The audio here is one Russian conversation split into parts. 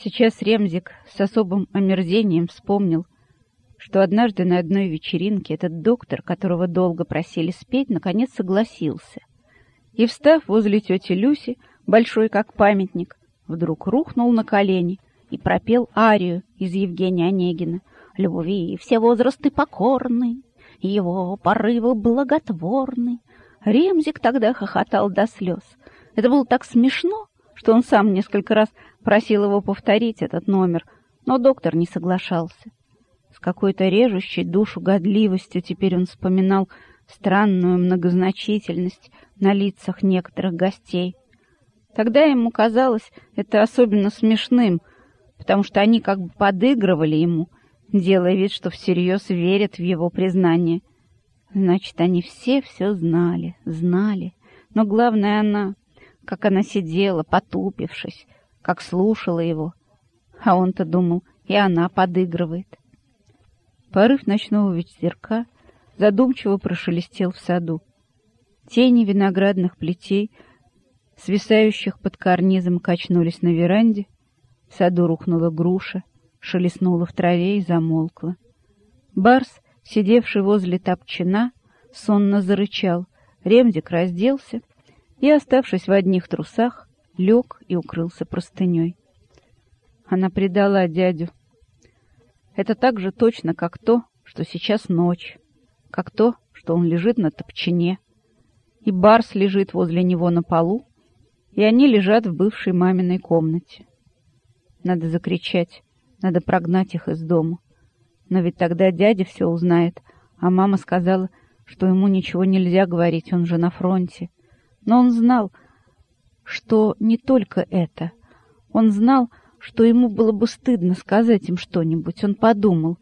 Сейчас Ремзик с особым омерзением вспомнил, что однажды на одной вечеринке этот доктор, которого долго просили спеть, наконец согласился. И, встав возле тети Люси, большой как памятник, вдруг рухнул на колени и пропел арию из Евгения Онегина «Любви все возрасты покорны, его порывы благотворны». Ремзик тогда хохотал до слез. Это было так смешно, что он сам несколько раз просил его повторить этот номер, но доктор не соглашался. С какой-то режущей душу годливостью теперь он вспоминал странную многозначительность на лицах некоторых гостей. Тогда ему казалось это особенно смешным, потому что они как бы подыгрывали ему, делая вид, что всерьез верят в его признание. Значит, они все все знали, знали. Но главное она, как она сидела, потупившись, как слушала его. А он-то думал, и она подыгрывает. Порыв ночного ветерка задумчиво прошелестел в саду. Тени виноградных плетей, свисающих под карнизом, качнулись на веранде. В саду рухнула груша, шелестнула в траве и замолкла. Барс, сидевший возле топчина, сонно зарычал. Ремзик разделся и, оставшись в одних трусах, лег и укрылся простыней. Она предала дядю. Это так же точно, как то, что сейчас ночь, как то, что он лежит на топчине, и Барс лежит возле него на полу, и они лежат в бывшей маминой комнате. Надо закричать, надо прогнать их из дома. Но ведь тогда дядя все узнает, а мама сказала, что ему ничего нельзя говорить, он же на фронте. Но он знал, что не только это. Он знал, что ему было бы стыдно сказать им что-нибудь. Он подумал,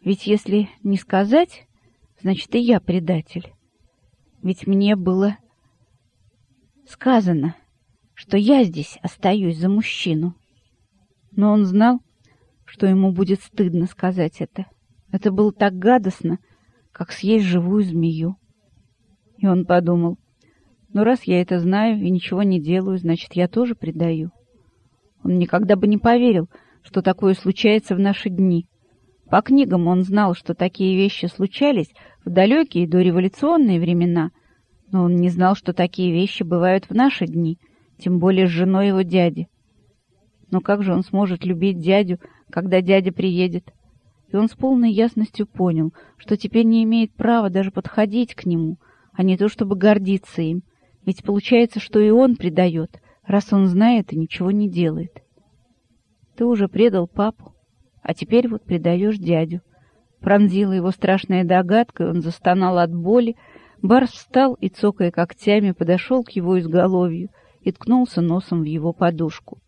ведь если не сказать, значит и я предатель. Ведь мне было сказано, что я здесь остаюсь за мужчину. Но он знал, что ему будет стыдно сказать это. Это было так гадостно, как съесть живую змею. И он подумал, но раз я это знаю и ничего не делаю, значит, я тоже предаю. Он никогда бы не поверил, что такое случается в наши дни. По книгам он знал, что такие вещи случались в далекие дореволюционные времена, но он не знал, что такие вещи бывают в наши дни, тем более с женой его дяди. Но как же он сможет любить дядю, когда дядя приедет? И он с полной ясностью понял, что теперь не имеет права даже подходить к нему, а не то чтобы гордиться им, ведь получается, что и он предает, раз он знает и ничего не делает. Ты уже предал папу, а теперь вот предаешь дядю. Пронзила его страшная догадка, он застонал от боли. Барс встал и, цокая когтями, подошел к его изголовью и ткнулся носом в его подушку.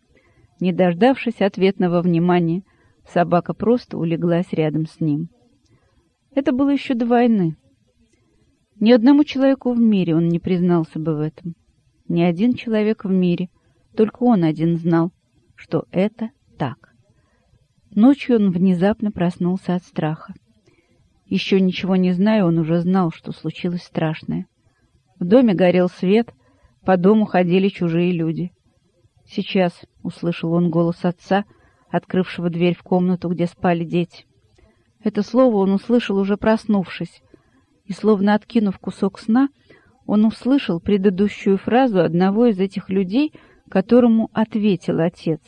Не дождавшись ответного внимания, собака просто улеглась рядом с ним. Это было еще до войны. Ни одному человеку в мире он не признался бы в этом. Ни один человек в мире, только он один знал, что это так. Ночью он внезапно проснулся от страха. Еще ничего не зная, он уже знал, что случилось страшное. В доме горел свет, по дому ходили чужие люди. «Сейчас», — услышал он голос отца, открывшего дверь в комнату, где спали дети. Это слово он услышал, уже проснувшись, и, словно откинув кусок сна, он услышал предыдущую фразу одного из этих людей, которому ответил отец.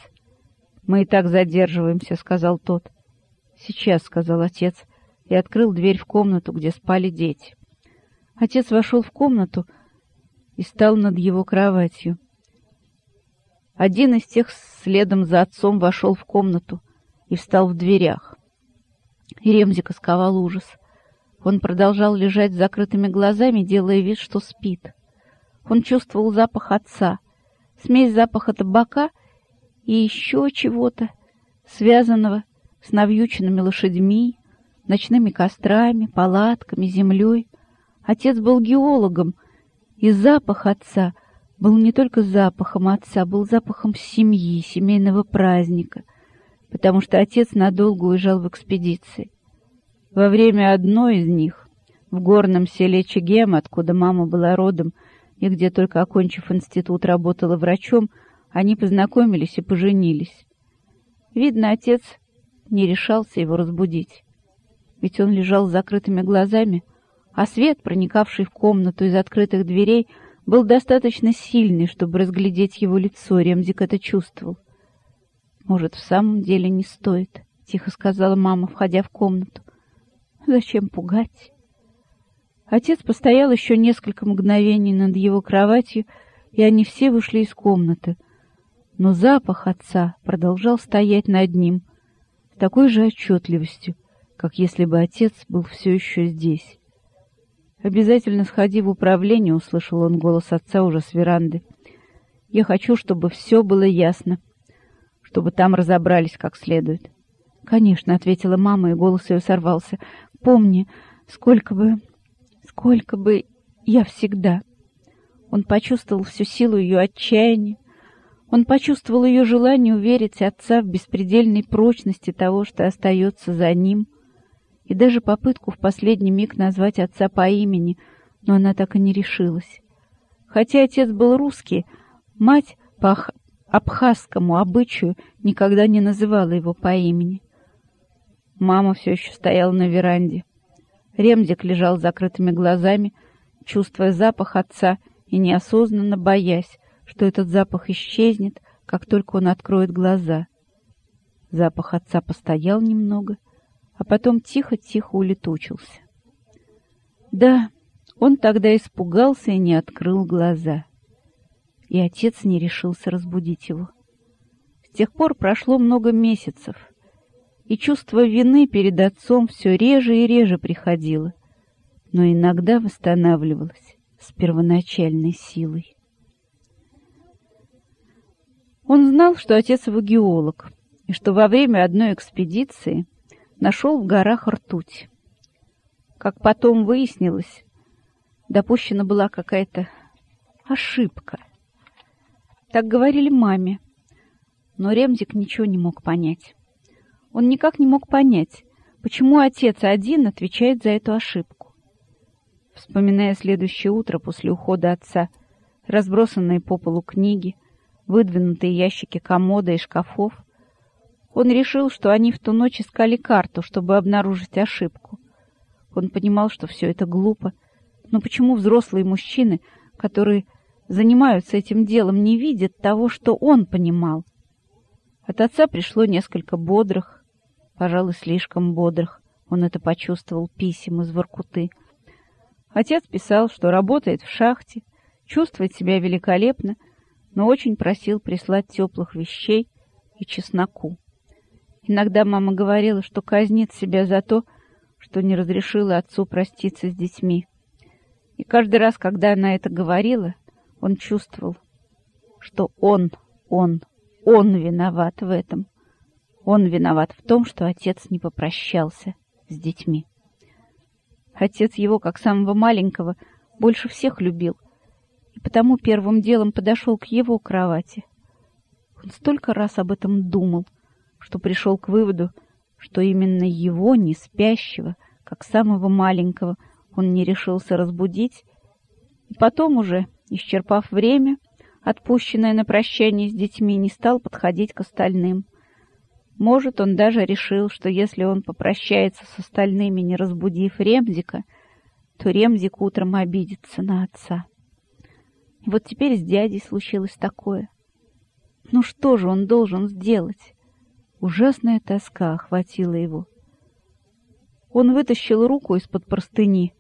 «Мы и так задерживаемся», — сказал тот. «Сейчас», — сказал отец, и открыл дверь в комнату, где спали дети. Отец вошел в комнату и стал над его кроватью. Один из тех следом за отцом вошел в комнату и встал в дверях. И Ремзика сковал ужас — он продолжал лежать с закрытыми глазами, делая вид, что спит. Он чувствовал запах отца, смесь запаха табака и еще чего-то, связанного с навьюченными лошадьми, ночными кострами, палатками, землей. Отец был геологом, и запах отца был не только запахом отца, был запахом семьи, семейного праздника, потому что отец надолго уезжал в экспедиции. Во время одной из них, в горном селе Чегем, откуда мама была родом и где только окончив институт работала врачом, они познакомились и поженились. Видно, отец не решался его разбудить. Ведь он лежал с закрытыми глазами, а свет, проникавший в комнату из открытых дверей, был достаточно сильный, чтобы разглядеть его лицо. Ремзик это чувствовал. «Может, в самом деле не стоит», — тихо сказала мама, входя в комнату. «Зачем пугать?» Отец постоял еще несколько мгновений над его кроватью, и они все вышли из комнаты. Но запах отца продолжал стоять над ним с такой же отчетливостью, как если бы отец был все еще здесь. «Обязательно сходи в управление», — услышал он голос отца уже с веранды. «Я хочу, чтобы все было ясно, чтобы там разобрались как следует». «Конечно», — ответила мама, и голос ее сорвался. «Помни, сколько бы Сколько бы я всегда... Он почувствовал всю силу ее отчаяния. Он почувствовал ее желание уверить отца в беспредельной прочности того, что остается за ним, и даже попытку в последний миг назвать отца по имени, но она так и не решилась. Хотя отец был русский, мать по абхазскому обычаю никогда не называла его по имени. Мама все еще стояла на веранде. Ремзик лежал с закрытыми глазами, чувствуя запах отца и неосознанно боясь, что этот запах исчезнет, как только он откроет глаза. Запах отца постоял немного, а потом тихо-тихо улетучился. Да, он тогда испугался и не открыл глаза. И отец не решился разбудить его. С тех пор прошло много месяцев, и чувство вины перед отцом все реже и реже приходило, но иногда восстанавливалось с первоначальной силой. Он знал, что отец его геолог, и что во время одной экспедиции нашел в горах ртуть. Как потом выяснилось, допущена была какая-то ошибка. Так говорили маме, но Ремзик ничего не мог понять. Он никак не мог понять, почему отец один отвечает за эту ошибку. Вспоминая следующее утро после ухода отца, разбросанные по полу книги, выдвинутые ящики комода и шкафов, он решил, что они в ту ночь искали карту, чтобы обнаружить ошибку. Он понимал, что все это глупо, но почему взрослые мужчины, которые занимаются этим делом, не видят того, что он понимал? От отца пришло несколько бодрых, пожалуй, слишком бодрых. Он это почувствовал писем из Воркуты. Отец писал, что работает в шахте, чувствует себя великолепно, но очень просил прислать теплых вещей и чесноку. Иногда мама говорила, что казнит себя за то, что не разрешила отцу проститься с детьми. И каждый раз, когда она это говорила, он чувствовал, что он, он, он виноват в этом. Он виноват в том, что отец не попрощался с детьми. Отец его, как самого маленького, больше всех любил, и потому первым делом подошел к его кровати. Он столько раз об этом думал, что пришел к выводу, что именно его, не спящего, как самого маленького, он не решился разбудить, и потом уже, исчерпав время, отпущенное на прощание с детьми, не стал подходить к остальным — может, он даже решил, что если он попрощается с остальными, не разбудив Ремзика, то Ремзик утром обидится на отца. И вот теперь с дядей случилось такое. Ну что же он должен сделать? Ужасная тоска охватила его. Он вытащил руку из-под простыни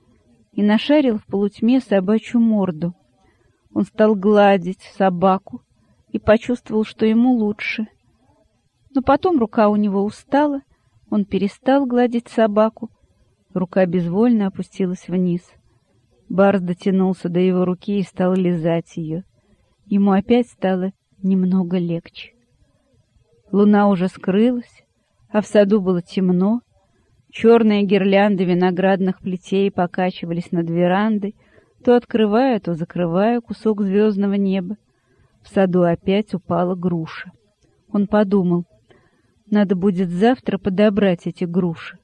и нашарил в полутьме собачью морду. Он стал гладить собаку и почувствовал, что ему лучше — но потом рука у него устала, он перестал гладить собаку. Рука безвольно опустилась вниз. Барс дотянулся до его руки и стал лизать ее. Ему опять стало немного легче. Луна уже скрылась, а в саду было темно. Черные гирлянды виноградных плетей покачивались над верандой, то открывая, то закрывая кусок звездного неба. В саду опять упала груша. Он подумал, надо будет завтра подобрать эти груши.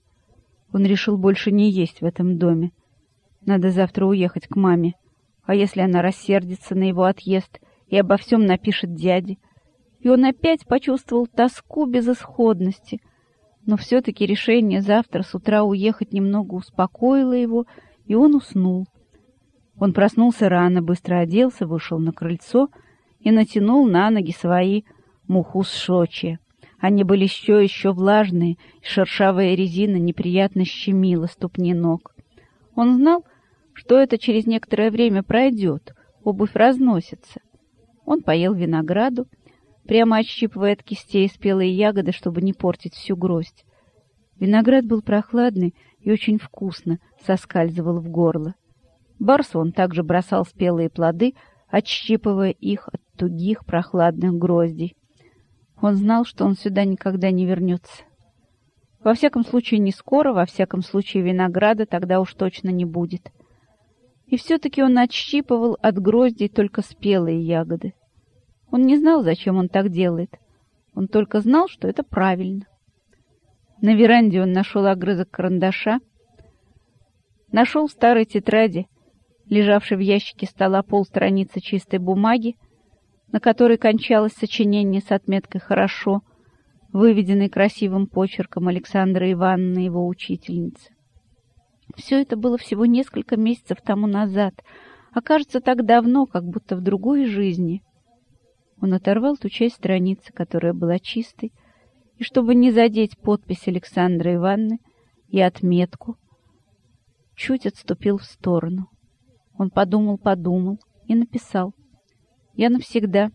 Он решил больше не есть в этом доме. Надо завтра уехать к маме. А если она рассердится на его отъезд и обо всем напишет дяде? и он опять почувствовал тоску безысходности. Но все-таки решение завтра с утра уехать немного успокоило его, и он уснул. Он проснулся рано, быстро оделся, вышел на крыльцо и натянул на ноги свои мухус-шочи. Они были еще еще влажные, шершавая резина неприятно щемила ступни ног. Он знал, что это через некоторое время пройдет, обувь разносится. Он поел винограду, прямо отщипывая от кистей спелые ягоды, чтобы не портить всю гроздь. Виноград был прохладный и очень вкусно соскальзывал в горло. Барсу он также бросал спелые плоды, отщипывая их от тугих прохладных гроздей. Он знал, что он сюда никогда не вернется. Во всяком случае, не скоро, во всяком случае, винограда тогда уж точно не будет. И все-таки он отщипывал от гроздей только спелые ягоды. Он не знал, зачем он так делает. Он только знал, что это правильно. На веранде он нашел огрызок карандаша, нашел старой тетради, лежавшей в ящике стола полстраницы чистой бумаги, на которой кончалось сочинение с отметкой «хорошо», выведенной красивым почерком Александра Ивановны, его учительницы. Все это было всего несколько месяцев тому назад, а кажется так давно, как будто в другой жизни. Он оторвал ту часть страницы, которая была чистой, и чтобы не задеть подпись Александры Ивановны и отметку, чуть отступил в сторону. Он подумал-подумал и написал — я навсегда,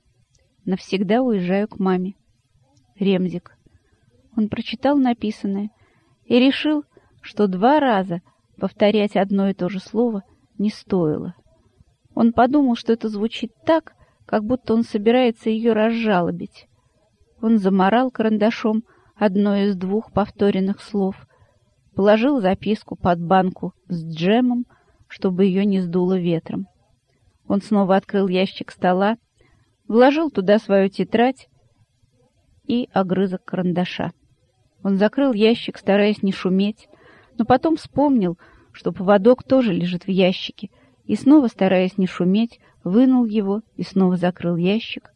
навсегда уезжаю к маме. Ремзик. Он прочитал написанное и решил, что два раза повторять одно и то же слово не стоило. Он подумал, что это звучит так, как будто он собирается ее разжалобить. Он заморал карандашом одно из двух повторенных слов, положил записку под банку с джемом, чтобы ее не сдуло ветром. Он снова открыл ящик стола, вложил туда свою тетрадь и огрызок карандаша. Он закрыл ящик, стараясь не шуметь, но потом вспомнил, что поводок тоже лежит в ящике, и снова, стараясь не шуметь, вынул его и снова закрыл ящик.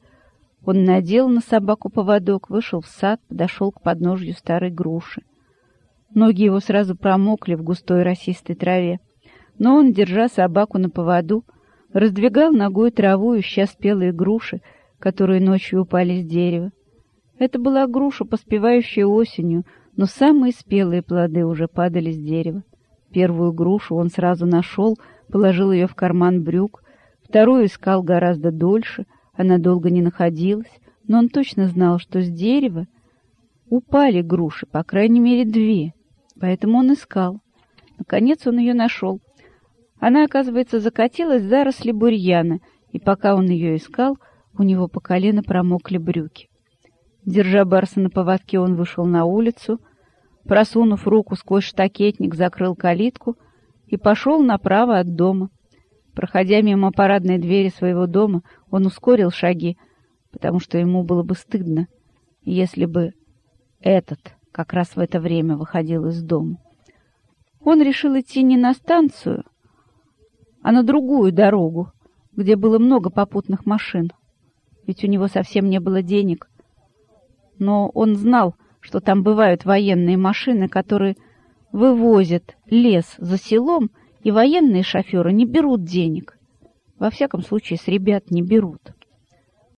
Он надел на собаку поводок, вышел в сад, подошел к подножью старой груши. Ноги его сразу промокли в густой росистой траве, но он, держа собаку на поводу, раздвигал ногой траву, ища спелые груши, которые ночью упали с дерева. Это была груша, поспевающая осенью, но самые спелые плоды уже падали с дерева. Первую грушу он сразу нашел, положил ее в карман брюк, вторую искал гораздо дольше, она долго не находилась, но он точно знал, что с дерева упали груши, по крайней мере две, поэтому он искал. Наконец он ее нашел — она, оказывается, закатилась в заросли бурьяна, и пока он ее искал, у него по колено промокли брюки. Держа Барса на поводке, он вышел на улицу, просунув руку сквозь штакетник, закрыл калитку и пошел направо от дома. Проходя мимо парадной двери своего дома, он ускорил шаги, потому что ему было бы стыдно, если бы этот как раз в это время выходил из дома. Он решил идти не на станцию, а на другую дорогу, где было много попутных машин. Ведь у него совсем не было денег. Но он знал, что там бывают военные машины, которые вывозят лес за селом, и военные шоферы не берут денег. Во всяком случае, с ребят не берут.